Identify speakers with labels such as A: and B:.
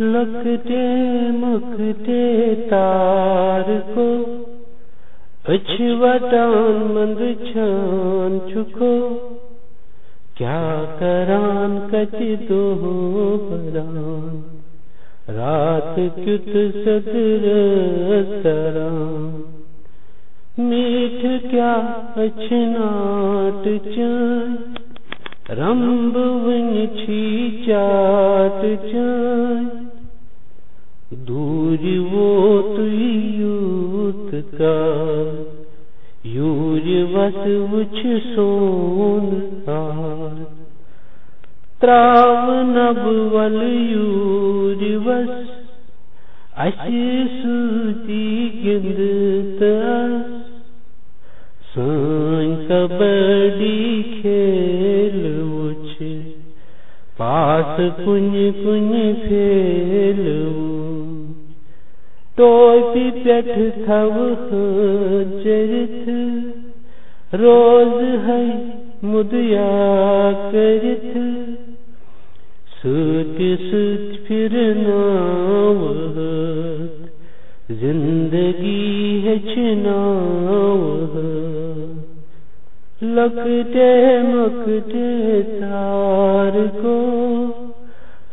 A: लकटे मुकटे तार को, अछवटान मंद छान चुको। क्या करान कच दो बरान, रात क्युत सदर तरान मीठ क्या अछनाट चाय, रंब छी चाट चाय। दूर वो तुयूत का। यूर वस उछ सोन त्राव नब वल यूर वस असूती गिंद कबड्डी खेल उछ पास कुन कुन फेल टोपी पेठ थव चरित रोज है मुदया करित सुत सुत फिर नाव जिंदगी है चुनाव लकटे मकटे तार को